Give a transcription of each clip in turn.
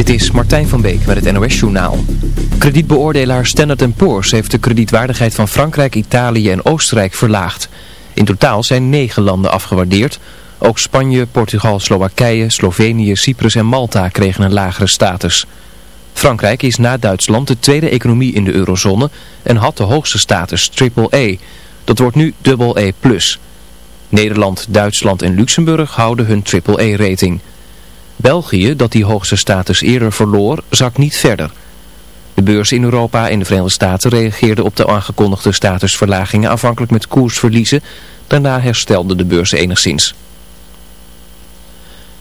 Dit is Martijn van Beek met het NOS-journaal. Kredietbeoordelaar Standard Poor's heeft de kredietwaardigheid van Frankrijk, Italië en Oostenrijk verlaagd. In totaal zijn negen landen afgewaardeerd. Ook Spanje, Portugal, Slowakije, Slovenië, Cyprus en Malta kregen een lagere status. Frankrijk is na Duitsland de tweede economie in de eurozone en had de hoogste status AAA. Dat wordt nu AA+. Nederland, Duitsland en Luxemburg houden hun AAA-rating. België, dat die hoogste status eerder verloor, zakt niet verder. De beurzen in Europa en de Verenigde Staten reageerden op de aangekondigde statusverlagingen afhankelijk met koersverliezen. Daarna herstelden de beurzen enigszins.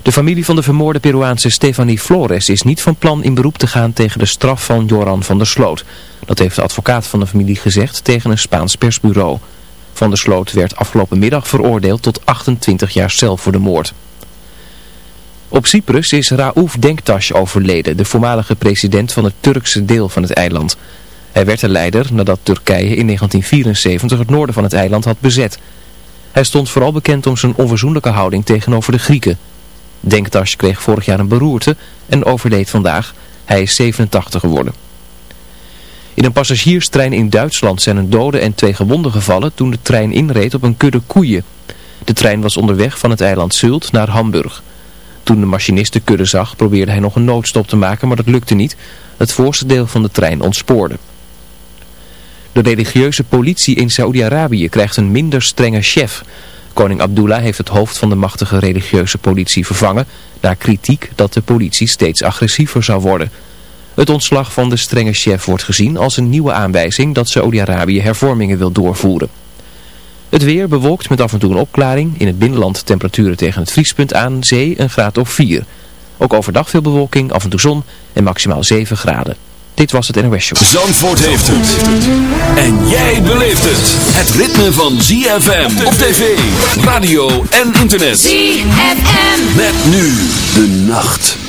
De familie van de vermoorde Peruaanse Stefanie Flores is niet van plan in beroep te gaan tegen de straf van Joran van der Sloot. Dat heeft de advocaat van de familie gezegd tegen een Spaans persbureau. Van der Sloot werd afgelopen middag veroordeeld tot 28 jaar cel voor de moord. Op Cyprus is Raouf Denktash overleden, de voormalige president van het Turkse deel van het eiland. Hij werd de leider nadat Turkije in 1974 het noorden van het eiland had bezet. Hij stond vooral bekend om zijn onverzoenlijke houding tegenover de Grieken. Denktash kreeg vorig jaar een beroerte en overleed vandaag. Hij is 87 geworden. In een passagierstrein in Duitsland zijn een dode en twee gewonden gevallen toen de trein inreed op een kudde koeien. De trein was onderweg van het eiland Zult naar Hamburg. Toen de machinist de kudde zag probeerde hij nog een noodstop te maken, maar dat lukte niet. Het voorste deel van de trein ontspoorde. De religieuze politie in Saoedi-Arabië krijgt een minder strenge chef. Koning Abdullah heeft het hoofd van de machtige religieuze politie vervangen... na kritiek dat de politie steeds agressiever zou worden. Het ontslag van de strenge chef wordt gezien als een nieuwe aanwijzing... dat Saoedi-Arabië hervormingen wil doorvoeren. Het weer bewolkt met af en toe een opklaring. In het binnenland temperaturen tegen het vriespunt aan. Zee een graad of 4. Ook overdag veel bewolking, af en toe zon en maximaal 7 graden. Dit was het NOS Show. Zandvoort heeft het. En jij beleeft het. Het ritme van ZFM op tv, radio en internet. ZFM. Met nu de nacht.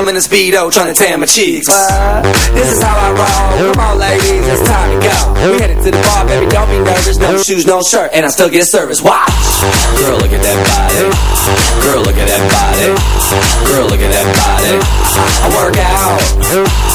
I'm in a Speedo trying to tan my cheeks. But this is how I roll. Come on, ladies, it's time to go. We headed to the bar, baby, don't be nervous. No shoes, no shirt, and I still get service. Watch. Girl, look at that body. Girl, look at that body. Girl, look at that body.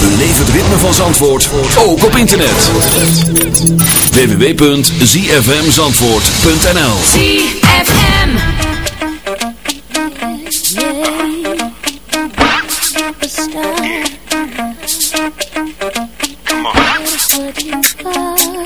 Beleef het ritme van Zandvoort, ook op internet. www.zfmzandvoort.nl ZFM People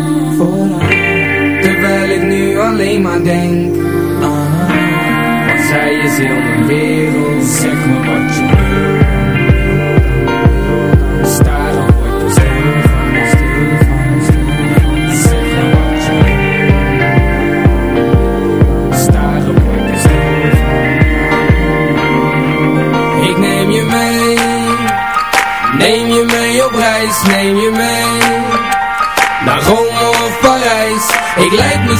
Terwijl ik nu alleen maar denk ah, Want zij is heel mijn wereld Zeg me wat je